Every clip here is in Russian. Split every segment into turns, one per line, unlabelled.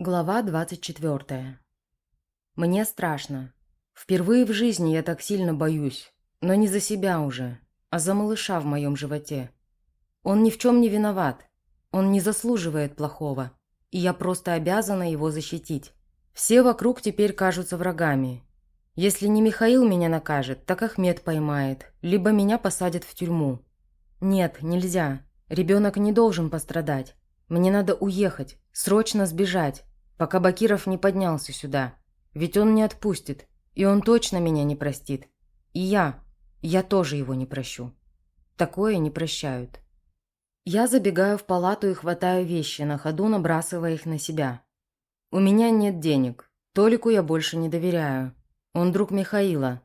Глава 24. Мне страшно. Впервые в жизни я так сильно боюсь. Но не за себя уже, а за малыша в моем животе. Он ни в чем не виноват. Он не заслуживает плохого. И я просто обязана его защитить. Все вокруг теперь кажутся врагами. Если не Михаил меня накажет, так Ахмед поймает. Либо меня посадят в тюрьму. Нет, нельзя. Ребенок не должен пострадать. Мне надо уехать, срочно сбежать пока Бакиров не поднялся сюда. Ведь он не отпустит, и он точно меня не простит. И я, я тоже его не прощу. Такое не прощают. Я забегаю в палату и хватаю вещи, на ходу набрасывая их на себя. У меня нет денег. Толику я больше не доверяю. Он друг Михаила.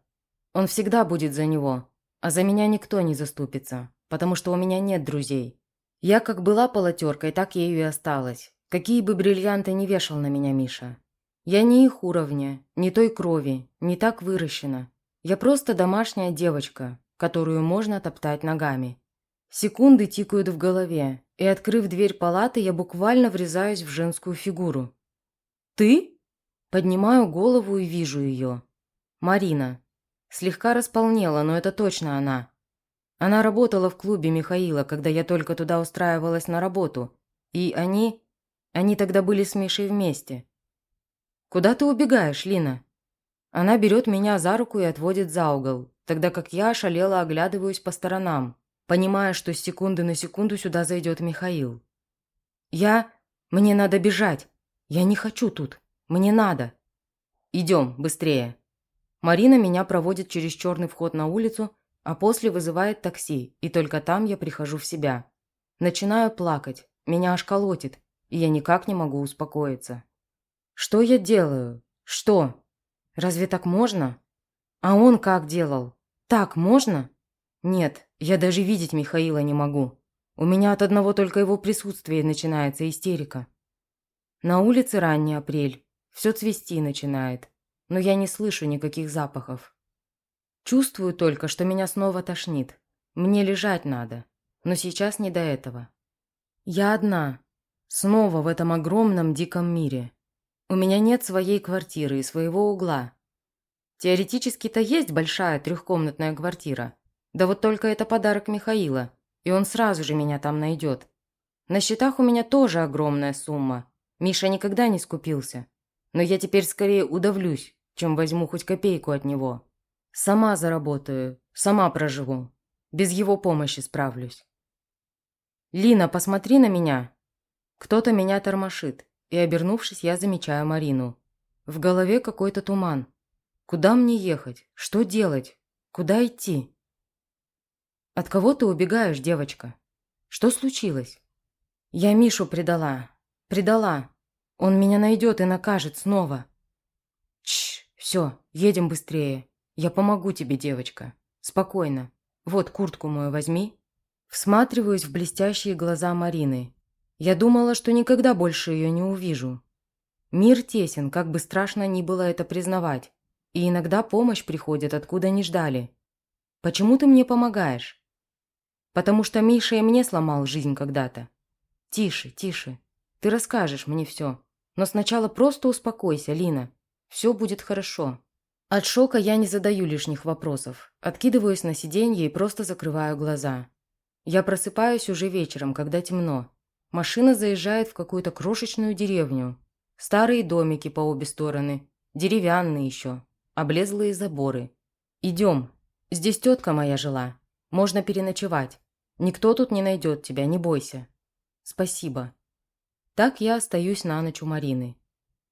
Он всегда будет за него. А за меня никто не заступится, потому что у меня нет друзей. Я как была полотеркой, так ею и осталась. Какие бы бриллианты ни вешал на меня Миша. Я не их уровня, не той крови, не так выращена. Я просто домашняя девочка, которую можно топтать ногами. Секунды тикают в голове, и, открыв дверь палаты, я буквально врезаюсь в женскую фигуру. «Ты?» Поднимаю голову и вижу ее. Марина. Слегка располнела, но это точно она. Она работала в клубе Михаила, когда я только туда устраивалась на работу. И они... Они тогда были с Мишей вместе. «Куда ты убегаешь, Лина?» Она берет меня за руку и отводит за угол, тогда как я ошалела оглядываюсь по сторонам, понимая, что с секунды на секунду сюда зайдет Михаил. «Я... Мне надо бежать. Я не хочу тут. Мне надо. Идем, быстрее». Марина меня проводит через черный вход на улицу, а после вызывает такси, и только там я прихожу в себя. Начинаю плакать, меня аж колотит, и я никак не могу успокоиться. Что я делаю? Что? Разве так можно? А он как делал? Так можно? Нет, я даже видеть Михаила не могу. У меня от одного только его присутствия начинается истерика. На улице ранний апрель. Все цвести начинает. Но я не слышу никаких запахов. Чувствую только, что меня снова тошнит. Мне лежать надо. Но сейчас не до этого. Я одна, Снова в этом огромном диком мире. У меня нет своей квартиры и своего угла. Теоретически-то есть большая трехкомнатная квартира. Да вот только это подарок Михаила, и он сразу же меня там найдет. На счетах у меня тоже огромная сумма. Миша никогда не скупился. Но я теперь скорее удавлюсь, чем возьму хоть копейку от него. Сама заработаю, сама проживу. Без его помощи справлюсь. «Лина, посмотри на меня!» Кто-то меня тормошит, и, обернувшись, я замечаю Марину. В голове какой-то туман. Куда мне ехать? Что делать? Куда идти? От кого ты убегаешь, девочка? Что случилось? Я Мишу предала. Предала. Он меня найдет и накажет снова. Чш, все, едем быстрее. Я помогу тебе, девочка. Спокойно. Вот куртку мою возьми. Всматриваюсь в блестящие глаза Марины я думала, что никогда больше ее не увижу. Мир тесен, как бы страшно ни было это признавать. И иногда помощь приходит, откуда не ждали. Почему ты мне помогаешь? Потому что Миша и мне сломал жизнь когда-то. Тише, тише. Ты расскажешь мне все. Но сначала просто успокойся, Лина. Все будет хорошо. От шока я не задаю лишних вопросов. Откидываюсь на сиденье и просто закрываю глаза. Я просыпаюсь уже вечером, когда темно. Машина заезжает в какую-то крошечную деревню. Старые домики по обе стороны, деревянные еще, облезлые заборы. «Идем. Здесь тетка моя жила. Можно переночевать. Никто тут не найдет тебя, не бойся». «Спасибо». Так я остаюсь на ночь у Марины.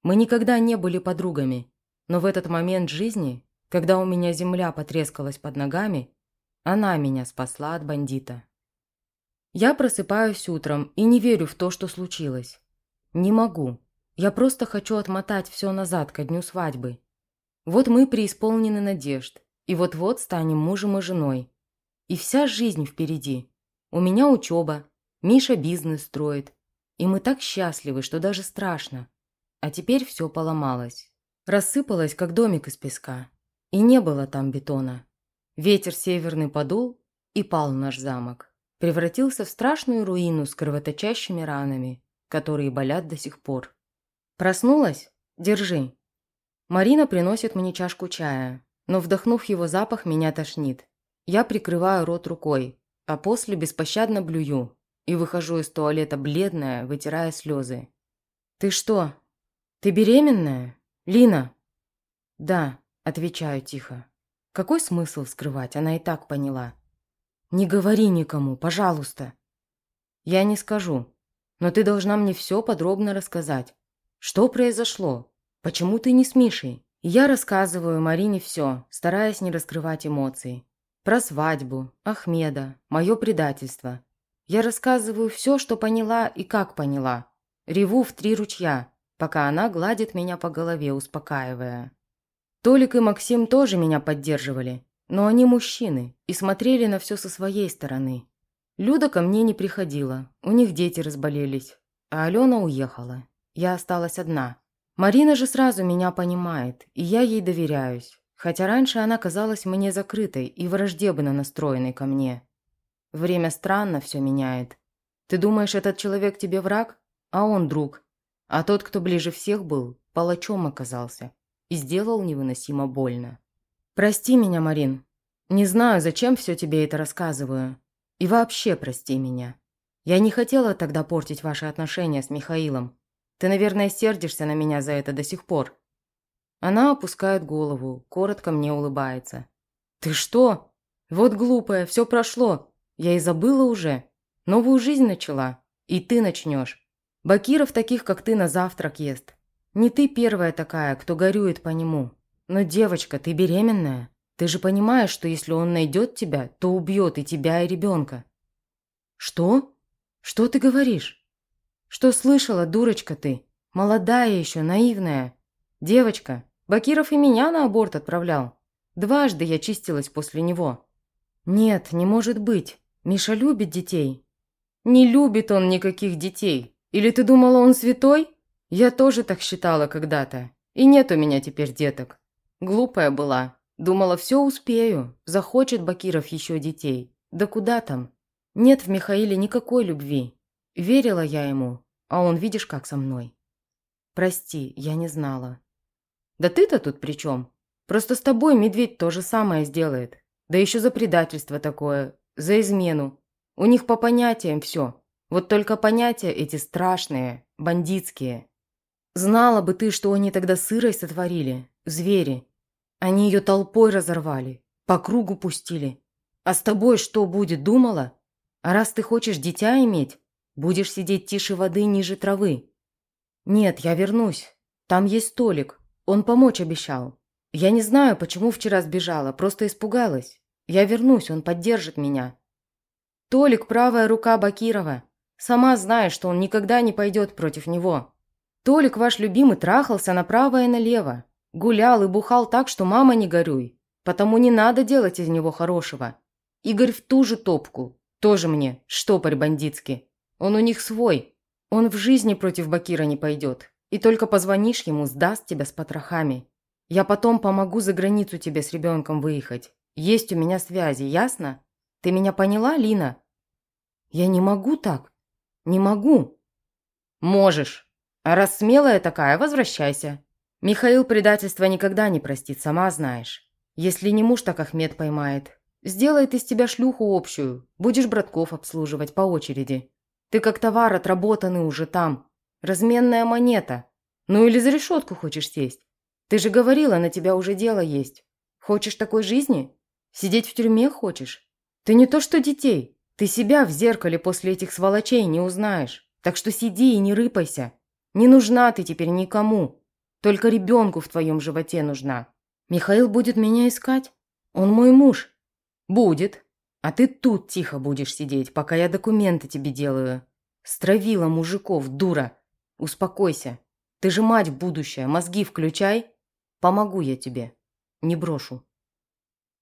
Мы никогда не были подругами, но в этот момент жизни, когда у меня земля потрескалась под ногами, она меня спасла от бандита. Я просыпаюсь утром и не верю в то, что случилось. Не могу. Я просто хочу отмотать все назад ко дню свадьбы. Вот мы преисполнены надежд, и вот-вот станем мужем и женой. И вся жизнь впереди. У меня учеба, Миша бизнес строит. И мы так счастливы, что даже страшно. А теперь все поломалось. Рассыпалось, как домик из песка. И не было там бетона. Ветер северный подул, и пал наш замок превратился в страшную руину с кровоточащими ранами, которые болят до сих пор. Проснулась? Держи. Марина приносит мне чашку чая, но вдохнув его запах, меня тошнит. Я прикрываю рот рукой, а после беспощадно блюю и выхожу из туалета бледная, вытирая слезы. «Ты что? Ты беременная? Лина?» «Да», – отвечаю тихо. «Какой смысл скрывать? Она и так поняла». «Не говори никому, пожалуйста». «Я не скажу, но ты должна мне все подробно рассказать. Что произошло? Почему ты не с Мишей?» Я рассказываю Марине все, стараясь не раскрывать эмоций. Про свадьбу, Ахмеда, мое предательство. Я рассказываю все, что поняла и как поняла. Реву в три ручья, пока она гладит меня по голове, успокаивая. Толик и Максим тоже меня поддерживали, но они мужчины и смотрели на все со своей стороны. Люда ко мне не приходила, у них дети разболелись, а Алена уехала. Я осталась одна. Марина же сразу меня понимает, и я ей доверяюсь, хотя раньше она казалась мне закрытой и враждебно настроенной ко мне. Время странно все меняет. Ты думаешь, этот человек тебе враг, а он друг. А тот, кто ближе всех был, палачом оказался и сделал невыносимо больно. Прости меня, Марин. Не знаю, зачем все тебе это рассказываю. И вообще прости меня. Я не хотела тогда портить ваши отношения с Михаилом. Ты, наверное, сердишься на меня за это до сих пор». Она опускает голову, коротко мне улыбается. «Ты что? Вот глупая, все прошло. Я и забыла уже. Новую жизнь начала. И ты начнешь. Бакиров таких, как ты, на завтрак ест. Не ты первая такая, кто горюет по нему. Но, девочка, ты беременная. Ты же понимаешь, что если он найдет тебя, то убьет и тебя, и ребенка». «Что? Что ты говоришь?» «Что слышала, дурочка ты? Молодая еще, наивная. Девочка, Бакиров и меня на аборт отправлял. Дважды я чистилась после него». «Нет, не может быть. Миша любит детей». «Не любит он никаких детей. Или ты думала, он святой? Я тоже так считала когда-то. И нет у меня теперь деток. Глупая была. Думала, все успею. Захочет Бакиров еще детей. Да куда там? Нет в Михаиле никакой любви. Верила я ему, а он видишь, как со мной. Прости, я не знала. Да ты-то тут при чем? Просто с тобой медведь то же самое сделает. Да еще за предательство такое, за измену. У них по понятиям все. Вот только понятия эти страшные, бандитские. Знала бы ты, что они тогда сырой сотворили, звери. Они ее толпой разорвали, по кругу пустили. А с тобой что будет, думала? А раз ты хочешь дитя иметь, Будешь сидеть тише воды ниже травы. Нет, я вернусь. Там есть столик. Он помочь обещал. Я не знаю, почему вчера сбежала, просто испугалась. Я вернусь, он поддержит меня. Толик – правая рука Бакирова. Сама знаешь, что он никогда не пойдет против него. Толик, ваш любимый, трахался направо и налево. Гулял и бухал так, что мама не горюй. Потому не надо делать из него хорошего. Игорь в ту же топку. Тоже мне штопорь бандитский. Он у них свой. Он в жизни против Бакира не пойдет. И только позвонишь ему, сдаст тебя с потрохами. Я потом помогу за границу тебе с ребенком выехать. Есть у меня связи, ясно? Ты меня поняла, Лина? Я не могу так. Не могу. Можешь. А раз смелая такая, возвращайся. Михаил предательства никогда не простит, сама знаешь. Если не муж, так Ахмед поймает. Сделает из тебя шлюху общую. Будешь братков обслуживать по очереди. Ты как товар отработанный уже там. Разменная монета. Ну или за решетку хочешь сесть? Ты же говорила, на тебя уже дело есть. Хочешь такой жизни? Сидеть в тюрьме хочешь? Ты не то что детей. Ты себя в зеркале после этих сволочей не узнаешь. Так что сиди и не рыпайся. Не нужна ты теперь никому. Только ребенку в твоем животе нужна. Михаил будет меня искать? Он мой муж. Будет. А ты тут тихо будешь сидеть, пока я документы тебе делаю. Стравила мужиков, дура. Успокойся. Ты же мать будущая, мозги включай. Помогу я тебе. Не брошу.